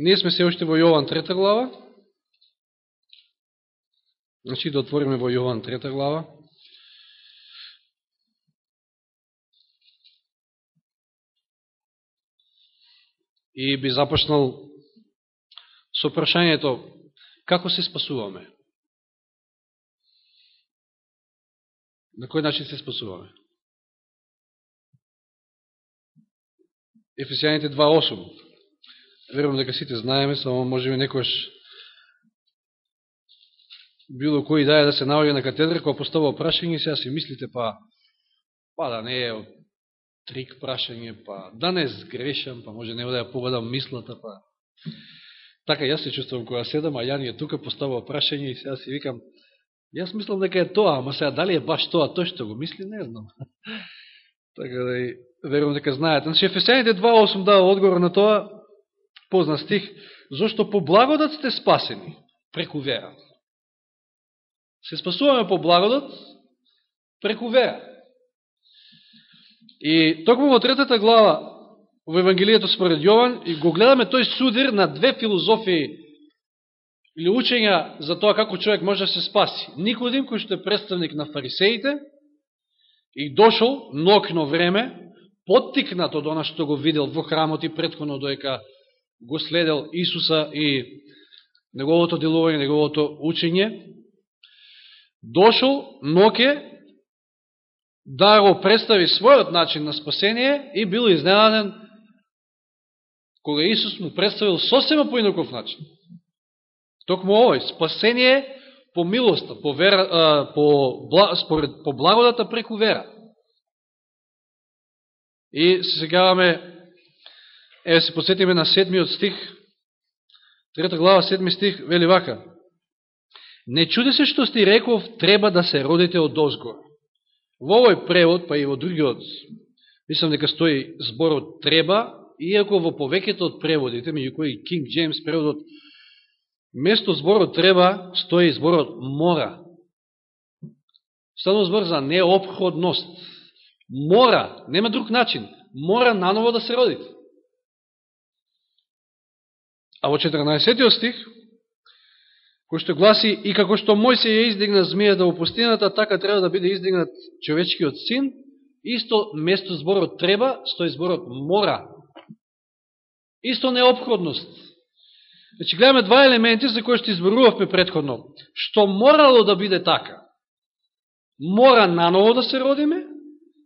Ние сме се уште во Јован трета глава. Значи да отвориме во Јован трета глава. И би започнал со прашањето како се спасуваме? На кој начин се спасуваме? Ефесијаните 2.8. Верувам дека сите знаеме, само можеме некојаш било кој даје да се наоѓа на катедра, кога поставува прашање, сега си мислите, па, па да не е трик прашање, па да не сгрешам, па може не да ја погодам мислата, па... Така јас се чувствувам кога седам, а Јани е тука, поставува прашање и сега си викам, јас мислам дека е тоа, ама сега дали е баш тоа, тој што го мисли, не знам. така да и верувам дека знаете. Значи, Ефесијаните 2.8 дава одговор на тоа, позна стих, зашто по благодат сте спасени, преку вера. Се спасуваме по благодат, преку вера. И токму во третата глава во Евангелието според Јован и го гледаме тој судир на две филозофии или учења за тоа како човек може да се спаси. Никодим, кој што е представник на фарисеите, и дошол нокно време, поттикнато од она што го видел во храмот и предходно доека го следел Исуса и неговото делување, неговото учење, дошол Ноке да го представи својот начин на спасение и бил изненаден кога Исус му представил сосема по инаков начин. Токму овој, спасение по милоста, по, вера, по, според, по благодата преку вера. И се сегаваме, еве се посетиме на седмиот стих, трета глава, седми стих, вели вака. Не чуде се што сти реков, треба да се родите од озгор. Во овој превод, па и во другиот, мислам дека стои зборот треба, иако во повеќето од преводите, меѓу кои King James преводот, место зборот треба, стои зборот мора. Станува збор за необходност. Мора, нема друг начин, мора наново да се родите. А во 14 стих, кој што гласи и како што се ја издигна змијата во пустината, така треба да биде издигнат човечкиот син, исто место зборот треба, стои зборот мора. Исто необходност. Значи, гледаме два елементи за кои што изборувавме предходно. Што морало да биде така? Мора наново да се родиме,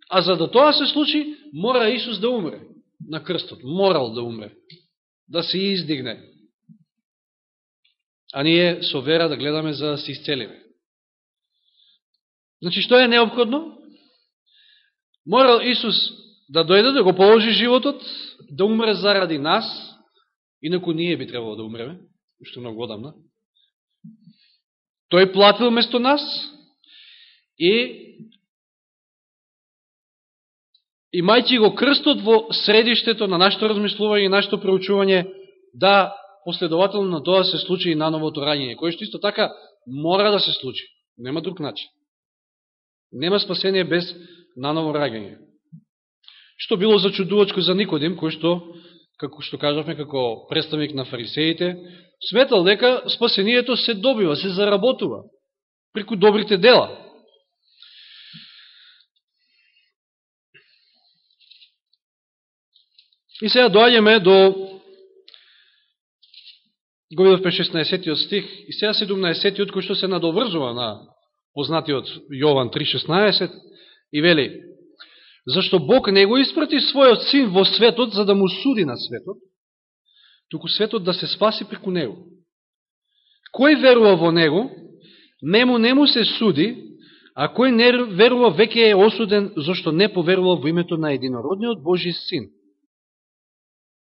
а за да тоа се случи, мора Исус да умре на крстот. Морал да умре. Да се издигне а ние со вера да гледаме за да се исцелиме. Значи, што е необходно? Морал Исус да дојде, да го положи животот, да умре заради нас, инако ние би требало да умреме, уште многу одамна. Тој платил место нас и имајќи го крстот во средиштето на нашето размислување и нашето проучување, да последователно на тоа се случи и на новото раѓање, кое што исто така мора да се случи. Нема друг начин. Нема спасение без наново раѓање. Што било зачудувачко за Никодим, кој што, како што кажавме, како представник на фарисеите, сметал дека спасението се добива, се заработува преку добрите дела. И сега доаѓаме до го видовме 16-тиот стих и сега 17-тиот кој што се надоврзува на познатиот Јован 3.16 и вели Зашто Бог не го испрати својот син во светот за да му суди на светот, туку светот да се спаси преку него. Кој верува во него, нему не му се суди, а кој не верува веќе е осуден, зашто не поверува во името на единородниот Божи син.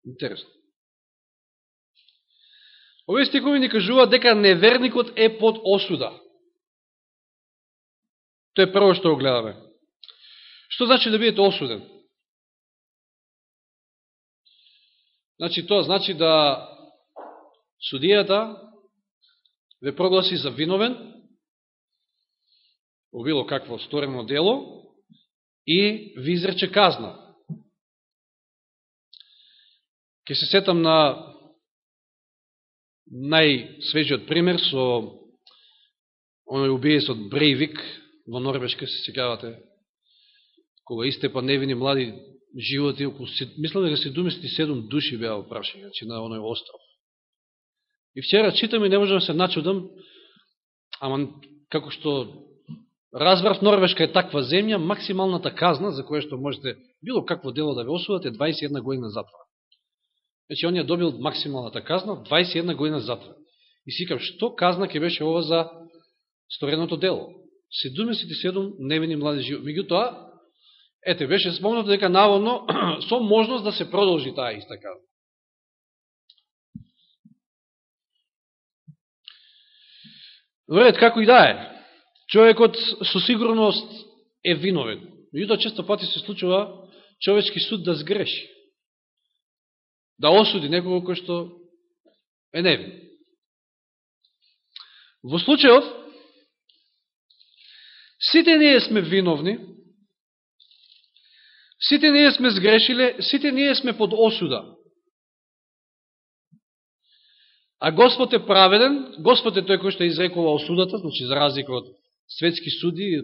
Интересно. Овие стикови ни кажуваат дека неверникот е под осуда. Тоа е прво што го гледаме. Што значи да бидете осуден? Значи, тоа значи да судијата ве прогласи за виновен во било какво сторено дело и ви изрече казна. Ке се сетам на најсвежиот пример со оној убиец од Брейвик во Норвешка, се секавате, кога истепа невини млади животи, околу, мислам дека 77 души беа опрашени, значи на оној остров. И вчера читам и не можам да се начудам, ама како што разбрав Норвешка е таква земја, максималната казна за која што можете било какво дело да ве осудат е 21 година затвор. Значи, он ја добил максималната казна, 21 година затвор. И си кам, што казна ке беше ова за стореното дело? 77 невини млади живот. Меѓутоа, ете, беше спомнато дека наводно со можност да се продолжи таа иста казна. Ред, како и да е, човекот со сигурност е виновен. Меѓутоа, често пати се случува човечки суд да сгреши да осуди некого кој што е невин. Во случајов, сите ние сме виновни, сите ние сме сгрешиле, сите ние сме под осуда. А Господ е праведен, Господ е тој кој што изрекува осудата, значи за разлика од светски суди,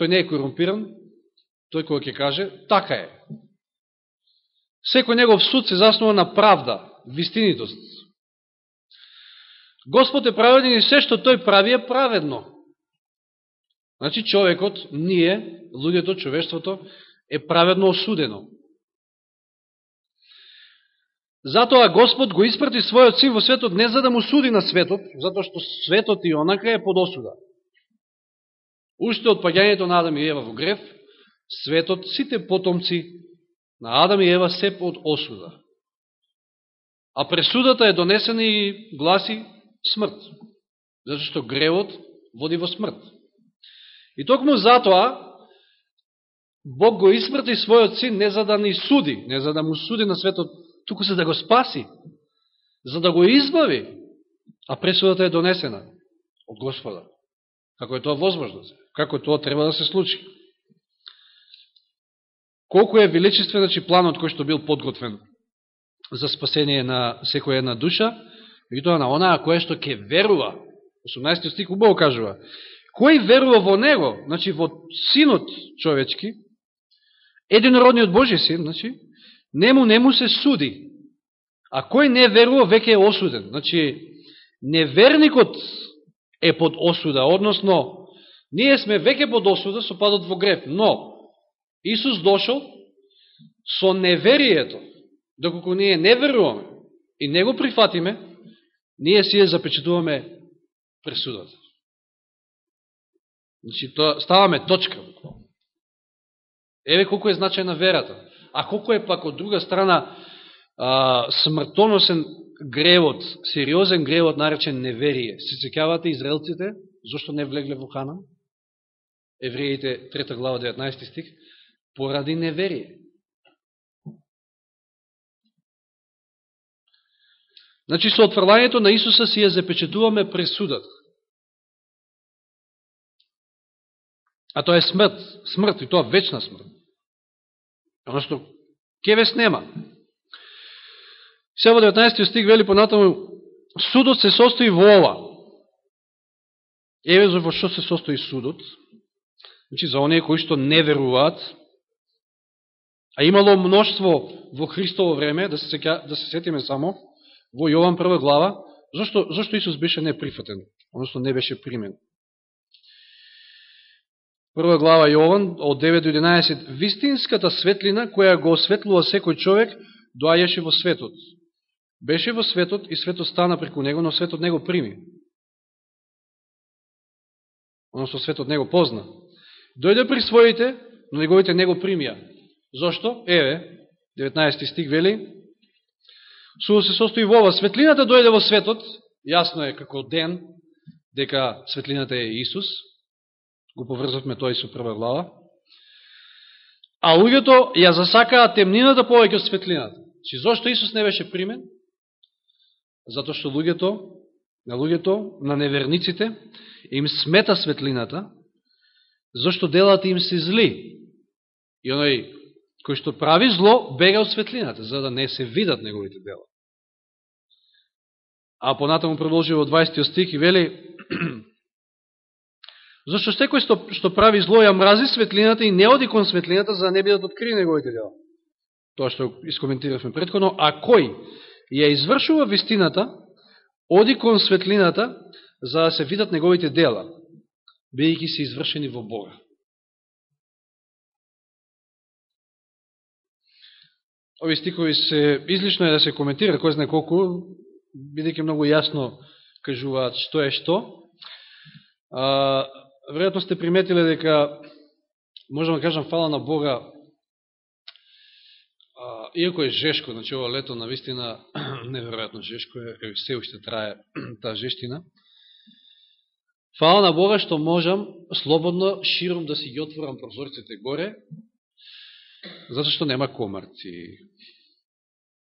тој не е корумпиран, тој кој ќе каже, така е. Секој негов суд се заснува на правда, вистинитост. Господ е праведен и се што тој прави е праведно. Значи човекот, ние, луѓето, човештвото, е праведно осудено. Затоа Господ го испрати својот син во светот не за да му суди на светот, затоа што светот и онака е под осуда. Уште од паѓањето на Адам и Ева во греф, светот, сите потомци на Адам и Ева се под осуда. А пресудата е донесена и гласи смрт. затоа што гревот води во смрт. И токму затоа, Бог го испрати својот син не за да ни суди, не за да му суди на светот, туку се да го спаси, за да го избави, а пресудата е донесена од Господа. Како е тоа возможност? Како тоа треба да се случи? Колку е величествен значи, планот кој што бил подготвен за спасение на секоја една душа, и тоа на онаа која што ќе верува. 18 стих убаво кажува. Кој верува во него, значи во синот човечки, единородниот Божи син, значи, нему нему се суди. А кој не верува, веќе е осуден. Значи, неверникот е под осуда, односно, ние сме веќе под осуда со падот во греб, но Исус дошол со неверието, доколку ние не веруваме и не го прифатиме, ние си ја запечатуваме пресудата. Значи, тоа, ставаме точка. Еве колко е значајна верата. А колко е пак од друга страна а, смртоносен гревот, сериозен гревот наречен неверие. Се цекавате израелците, зашто не влегле во Ханан? Евреите, 3 глава, 19 стих поради неверие. Значи, со отврлањето на Исуса си ја запечетуваме пресудата. А тоа е смрт, смрт, и тоа вечна смрт. Оно што кевес нема. Сега во 19 стиг вели понатаму, судот се состои во ова. Еве за во што се состои судот. Значи, за оние кои што не веруваат, А имало мноштво во Христово време, да се, да се сетиме само, во Јован прва глава, зашто, зашто Исус беше неприфатен, односно не беше примен. Прва глава Јован, од 9 до 11, вистинската светлина која го осветлува секој човек, доаѓаше во светот. Беше во светот и светот стана преку него, но светот не го прими. Односно светот не го позна. Дојде при своите, но неговите не го примија. Зошто? Еве, 19 стих вели, Судо се состои во ова. Светлината дојде во светот, јасно е како ден, дека светлината е Исус, го поврзавме тоа и со прва глава, а луѓето ја засакаа темнината повеќе од светлината. Чи зошто Исус не беше примен? Зато што луѓето, на луѓето, на неверниците, им смета светлината, зашто делата им се зли. И оној кој што прави зло, бега од светлината, за да не се видат неговите дела. А понатаму продолжи во 20 стих и вели Зашто секој што, што прави зло ја мрази светлината и не оди кон светлината за да не бидат открини неговите дела. Тоа што искоментиравме предходно, а кој ја извршува вистината, оди кон светлината за да се видат неговите дела, бидејќи се извршени во Бога. Ови стикови се излишно е да се коментира, кој знае колку, бидејќи многу јасно кажуваат што е што. А, веројатно сте приметиле дека, можам да кажам, фала на Бога, а, иако е жешко, значи ова лето на вистина, неверојатно жешко е, е се уште трае таа жештина, Фала на Бога што можам слободно, широм да си ги отворам прозорците горе, Зато што нема комарци.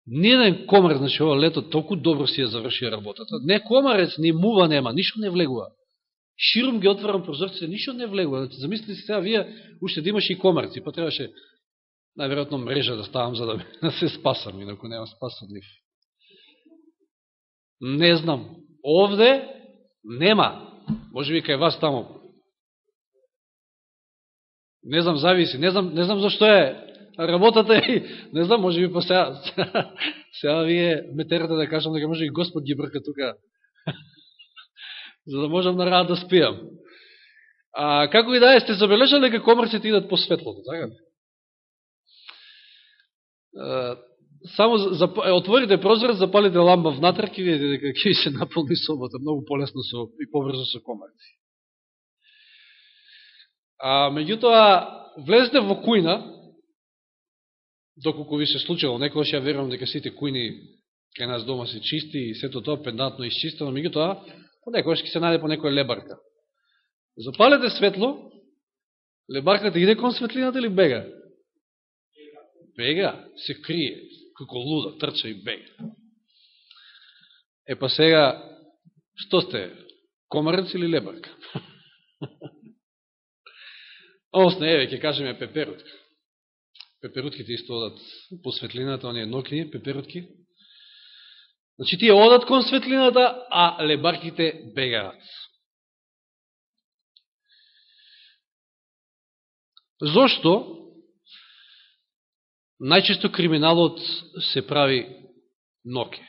Ниједен комар, значи, ова лето толку добро си ја заврши работата. Не комарец, ни мува нема, ништо не влегува. ширум ги отварам прозорците, ништо не влегува. Значи, замислите се сега, вие уште да имаше и комарци, па требаше најверојатно мрежа да ставам за да, да се спасам, инако нема спасам нив. Не знам. Овде нема. Може би кај вас тамо. Не знам, зависи. Не знам, не знам зашто е работата и не знам, може би по сега, сега вие ме терате да кажам дека може и Господ ги брка тука, за да можам на рад да спијам. А, како и да е, сте забележали дека комрците идат по светлото, така? ли? само за, отворите прозор, запалите ламба внатре, ќе видите дека ќе се наполни собота многу полесно со, и побрзо со комарци. А, меѓутоа, влезде во кујна, доколку ви се случило, некојаш ја верувам дека сите кујни кај нас дома се чисти и сето тоа пендантно изчистено, меѓутоа, понекојаш ќе се најде по некоја лебарка. Запалете светло, лебарката иде кон светлината или бега? Бега, се крие како луда, трча и бега. Е па сега, што сте, комарец или лебарка? Осне, еве, ќе кажеме пеперутка. Пеперутките исто одат по светлината, оние нокни, пеперутки. Значи, тие одат кон светлината, а лебарките бегаат. Зошто? најчесто криминалот се прави ноке.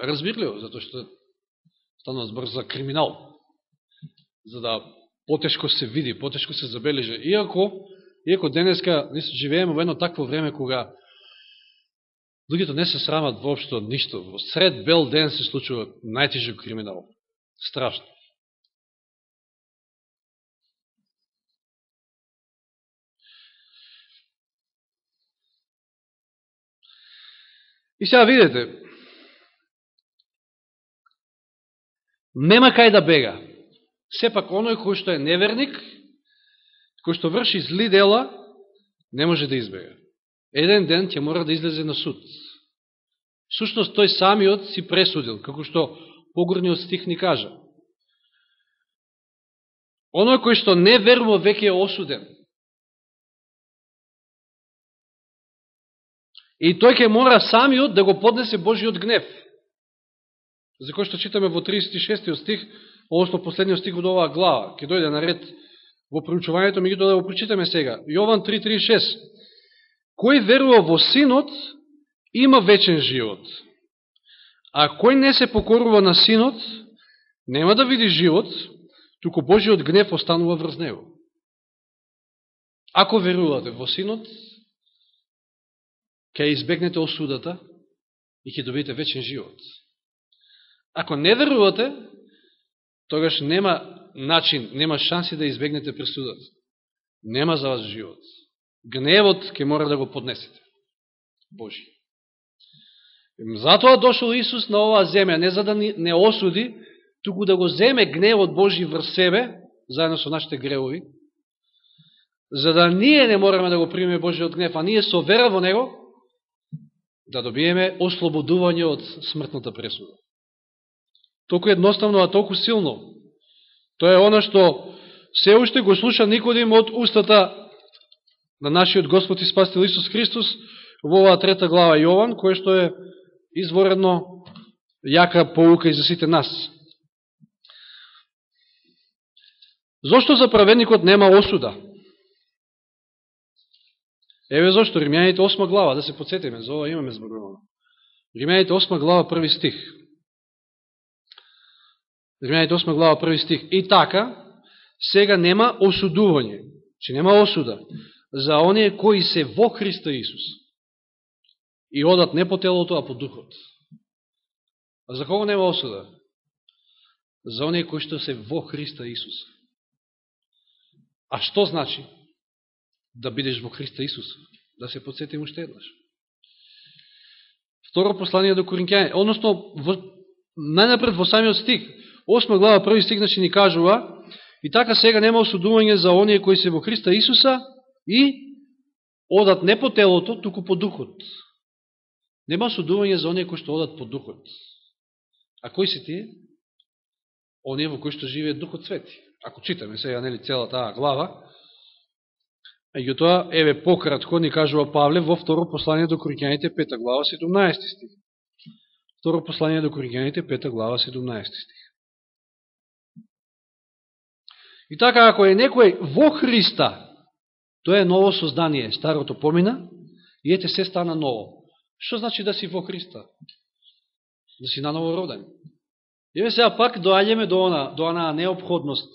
Разбирливо, затоа што станува збор за криминал, за да потешко се види, потешко се забележа. Иако, иако денеска живееме во едно такво време кога луѓето не се срамат воопшто ништо. Во сред бел ден се случува најтежок криминал. Страшно. И сега видите, нема кај да бега. Сепак оној кој што е неверник, кој што врши зли дела, не може да избега. Еден ден ќе мора да излезе на суд. Сушност тој самиот си пресудил, како што погорниот стих ни кажа. Оној кој што не верува веќе е осуден. И тој ќе мора самиот да го поднесе Божиот гнев. За кој што читаме во 36 стих, односно последниот стих од оваа глава, ќе дојде на ред во проучувањето, меѓутоа да го прочитаме сега. Јован 3.36 Кој верува во Синот, има вечен живот. А кој не се покорува на Синот, нема да види живот, туку Божиот гнев останува врз него. Ако верувате во Синот, ќе избегнете осудата и ќе добиете вечен живот. Ако не верувате, тогаш нема начин, нема шанси да избегнете пресудата. Нема за вас живот. Гневот ќе мора да го поднесете. Божи. Затоа дошол Исус на оваа земја, не за да не осуди, туку да го земе гневот Божи врз себе, заедно со нашите гревови, за да ние не мораме да го примеме Божиот гнев, а ние со вера во Него, да добиеме ослободување од смртната пресуда. Толку едноставно, а толку силно. Тоа е она што се уште го слуша Никодим од устата на нашиот Господ и Спасител Исус Христос во оваа трета глава Јован, која што е изворено јака поука и за сите нас. Зошто за праведникот нема осуда? Еве зошто Римјаните 8 глава, да се подсетиме, за ова имаме зборувано. Римјаните 8 глава, први стих. Римјаните 8 глава, први стих. И така, сега нема осудување, че нема осуда, за оние кои се во Христа Исус. И одат не по телото, а по духот. А за кого нема осуда? За оние кои што се во Христа Исус. А што значи? да бидеш во Христа Исус. Да се подсетим уште еднаш. Второ послание до Коринќани, односно, во, најнапред во самиот стих, 8 глава, први стих, значи ни кажува, и така сега нема осудување за оние кои се во Христа Исуса и одат не по телото, туку по духот. Нема осудување за оние кои што одат по духот. А кои се тие? Оние во кои што живеат духот свети. Ако читаме сега, нели, цела таа глава, Меѓутоа, еве пократко ни кажува Павле во второ послание до Коринјаните, пета глава, 17 стих. Второ послание до Коринјаните, пета глава, 17 стих. И така, ако е некој во Христа, тоа е ново создание, старото помина, и ете се стана ново. Што значи да си во Христа? Да си наново роден. Еве сега пак доаѓаме до она, до она необходност,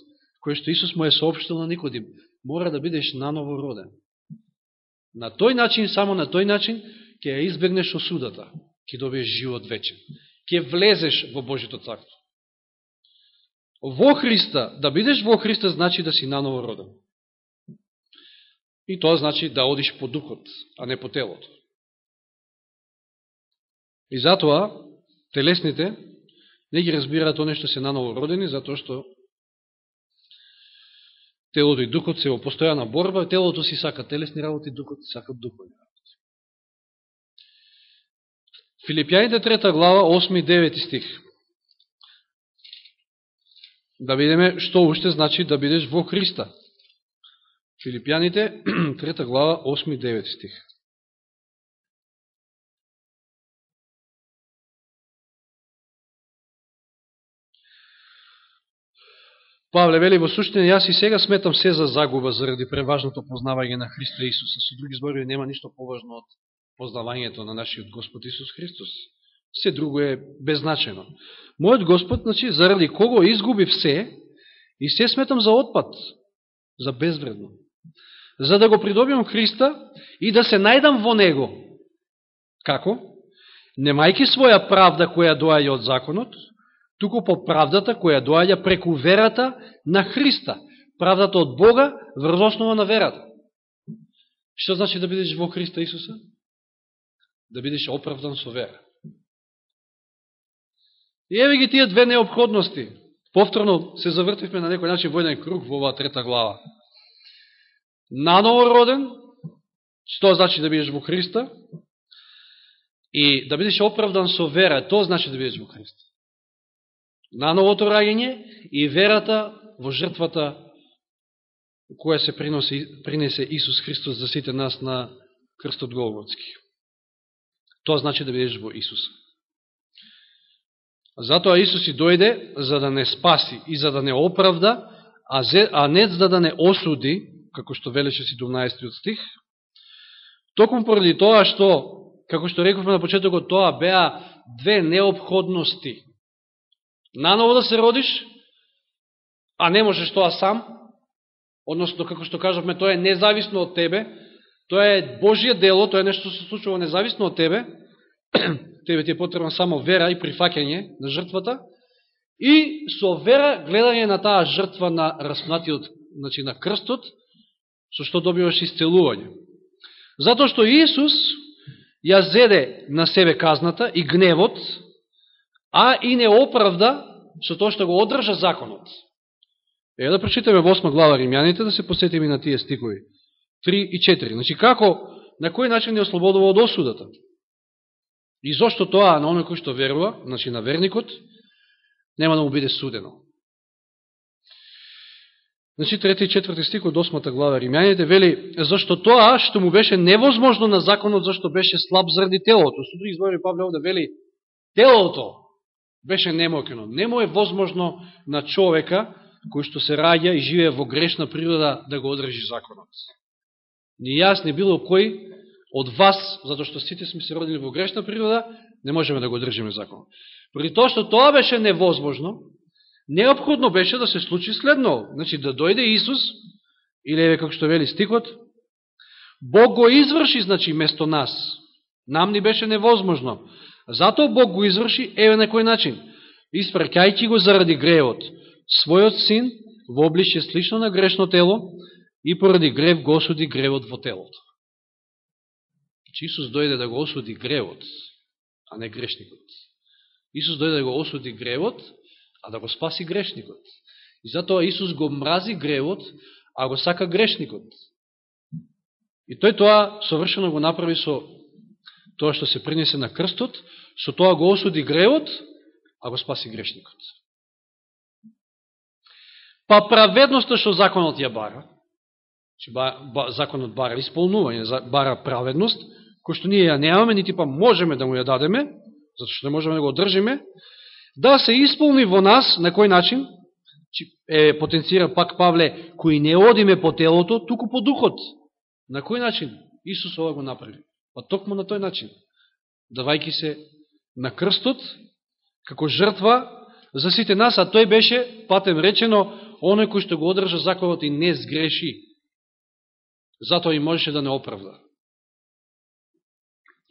која што Исус му е сообщил на Никодим мора да бидеш наново роден. На тој начин, само на тој начин, ќе ја избегнеш осудата, ќе добиеш живот вечен, ќе влезеш во Божито царство. Во Христа, да бидеш во Христа, значи да си наново роден. И тоа значи да одиш по духот, а не по телото. И затоа, телесните не ги разбираат оне што се наново родени, затоа што телото и духот се во постојана борба, телото си сака телесни работи, духот си сака духовни работи. Филипјаните 3 глава, 8 и 9 стих. Да видиме што уште значи да бидеш во Христа. Филипјаните трета глава, 8 и 9 стих. Павле вели во суштина, јас и сега сметам се за загуба заради преважното познавање на Христа Исуса. Со други зборови, нема ништо поважно од познавањето на нашиот Господ Исус Христос. Се друго е беззначено. Мојот Господ, значи, заради кого изгубив се, и се сметам за отпад, за безвредно. За да го придобиам Христа и да се најдам во Него. Како? Немајки своја правда која доаѓа од законот, туку по правдата која доаѓа преку верата на Христа. Правдата од Бога врз основа на верата. Што значи да бидеш во Христа Исуса? Да бидеш оправдан со вера. И еве ги тие две необходности. Повторно се завртивме на некој начин во еден круг во оваа трета глава. Наново роден, што значи да бидеш во Христа, и да бидеш оправдан со вера, тоа значи да бидеш во Христа на новото раѓање и верата во жртвата која се приноси, принесе Исус Христос за сите нас на крстот Голготски. Тоа значи да бидеш во Исус. Затоа Исус и дојде за да не спаси и за да не оправда, а не за да не осуди, како што велеше 17 стих, токму поради тоа што, како што рековме на почетокот, тоа беа две необходности. Наново да се родиш, а не можеш тоа сам, односно, како што кажавме, тоа е независно од тебе, тоа е Божие дело, тоа е нешто што се случува независно од тебе, тебе ти е потребна само вера и прифакење на жртвата, и со вера гледање на таа жртва на распнатиот, значи на крстот, со што добиваш исцелување. Затоа што Иисус ја зеде на себе казната и гневот, а и не оправда со тоа што го одржа законот. Е, да прочитаме во 8 глава Римјаните, да се посетиме на тие стикови. 3 и 4. Значи, како, на кој начин не ослободува од осудата? И зошто тоа на оној кој што верува, значи на верникот, нема да му биде судено. Значи, трети и четврти стик од 8 глава Римјаните вели, зашто тоа што му беше невозможно на законот, зашто беше слаб заради телото. Судри други збори Павле овде вели, телото беше немокено. Немо е возможно на човека кој што се раѓа и живее во грешна природа да го одржи законот. Ни јас, не било кој од вас, затоа што сите сме се родили во грешна природа, не можеме да го држиме законот. Прори тоа што тоа беше невозможно, необходно беше да се случи следно. Значи, да дојде Исус, или еве како што вели стикот, Бог го изврши, значи, место нас. Нам ни беше невозможно. Затоа Бог го изврши, еве на кој начин. Испракајќи го заради гревот, својот син во обличе слично на грешно тело и поради грев го осуди гревот во телото. Че Исус дојде да го осуди гревот, а не грешникот. Исус дојде да го осуди гревот, а да го спаси грешникот. И затоа Исус го мрази гревот, а го сака грешникот. И тој тоа совршено го направи со тоа што се принесе на крстот, со тоа го осуди гревот, а го спаси грешникот. Па праведноста што законот ја бара, че законот бара исполнување, бара праведност, кој што ние ја немаме, нити па можеме да му ја дадеме, затоа што не можеме да го одржиме, да се исполни во нас, на кој начин, е потенцира пак Павле, кои не одиме по телото, туку по духот. На кој начин Исус ова го направи? Па токму на тој начин. Давајки се на крстот, како жртва за сите нас, а тој беше, патем речено, оној кој што го одржа законот и не сгреши. Затоа и можеше да не оправда.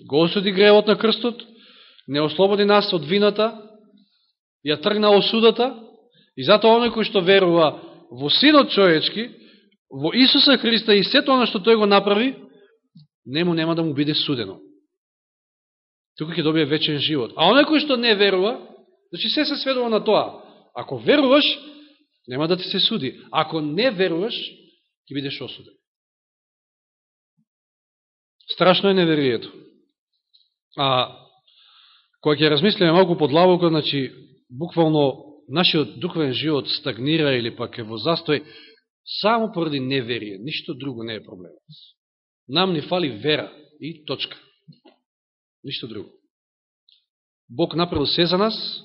Го осуди гревот на крстот, не ослободи нас од вината, ја тргна осудата, и затоа оној кој што верува во Синот човечки, во Исуса Христа и сето оно што тој го направи, нему нема да му биде судено. Тука ќе добие вечен живот. А оној кој што не верува, значи се се сведува на тоа. Ако веруваш, нема да ти се суди. Ако не веруваш, ќе бидеш осуден. Страшно е неверијето. А кога ќе размислиме малку подлабоко, значи, буквално, нашиот духовен живот стагнира или пак е во застој, само поради неверие, ништо друго не е проблемот. Нам ни фали вера и точка. Ништо друго. Бог направил се за нас,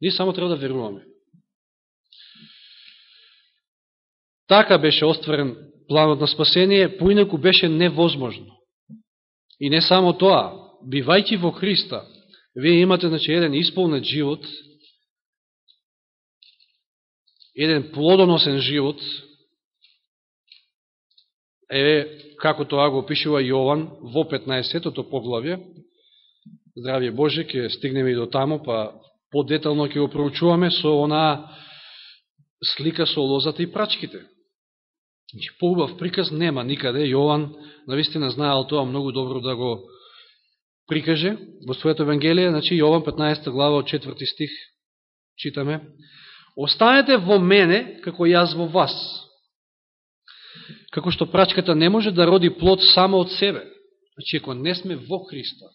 ние само треба да веруваме. Така беше остварен планот на спасение, поинаку беше невозможно. И не само тоа, бивајќи во Христа, вие имате значи, еден исполнет живот, еден плодоносен живот, е како тоа го опишува Јован во 15-тото поглавје, здравје Боже, ќе стигнеме и до тамо, па подетално ќе го проучуваме со она слика со лозата и прачките. Значи, поубав приказ нема никаде. Јован навистина знаел тоа многу добро да го прикаже во своето Евангелие. Значи, Јован 15 глава од 4 стих читаме. Останете во мене, како јас во вас. Како што прачката не може да роди плод само од себе. Значи, ако не сме во Христа,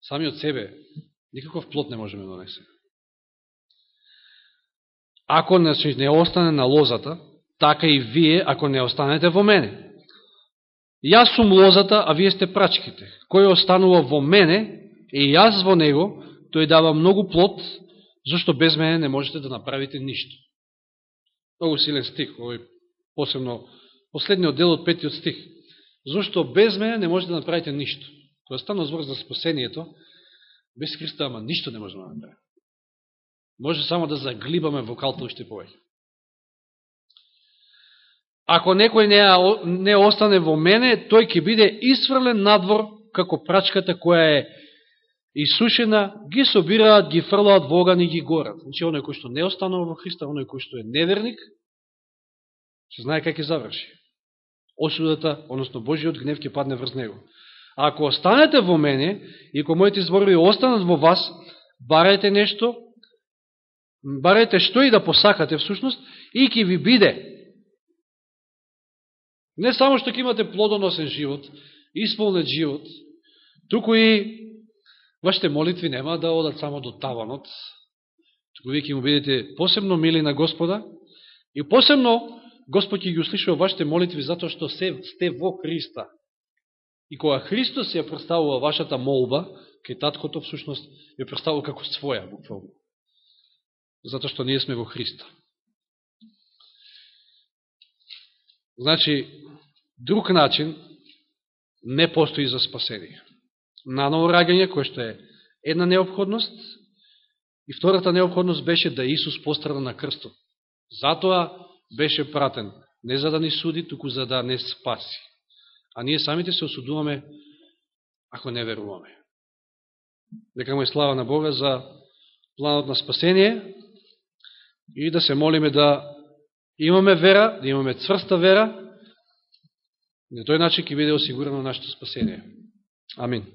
сами од себе, никаков плод не можеме да донесе. Ако значи, не остане на лозата, така и вие, ако не останете во мене. Јас сум лозата, а вие сте прачките. Кој останува во мене, и јас во него, тој дава многу плод, зашто без мене не можете да направите ништо. Многу силен стих, овој посебно последниот дел од петиот стих. Зашто без мене не можете да направите ништо. Кога стана збор за спасението, без Христа, ама ништо не може да направи. Може само да заглибаме вокалта уште повеќе. Ако некој не, не остане во мене, тој ќе биде исфрлен надвор, како прачката која е исушена, ги собираат, ги фрлаат во оган и ги горат. Значи, оној кој што не останува во Христа, оној кој што е неверник, ќе знае как ќе заврши. Осудата, односно Божиот гнев ќе падне врз него. А ако останете во мене, и ако моите зборови останат во вас, барајте нешто, барајте што и да посакате всушност, и ќе ви биде Не само што ќе имате плодоносен живот, исполнет живот, туку и вашите молитви нема да одат само до таванот, туку вие ќе му бидете посебно мили на Господа и посебно Господ ќе ги услишува вашите молитви затоа што се, сте во Христа. И кога Христос ја представува вашата молба, кај таткото всушност ја представува како своја, буквално. Затоа што ние сме во Христа. Значи, друг начин не постои за спасение. Наново раѓање, кое што е една необходност, и втората необходност беше да Исус пострада на крстот. Затоа беше пратен, не за да ни суди, туку за да не спаси. А ние самите се осудуваме ако не веруваме. Нека му е слава на Бога за планот на спасение и да се молиме да имаме вера, да имаме цврста вера, на тој начин ќе биде осигурено нашето спасение. Амин.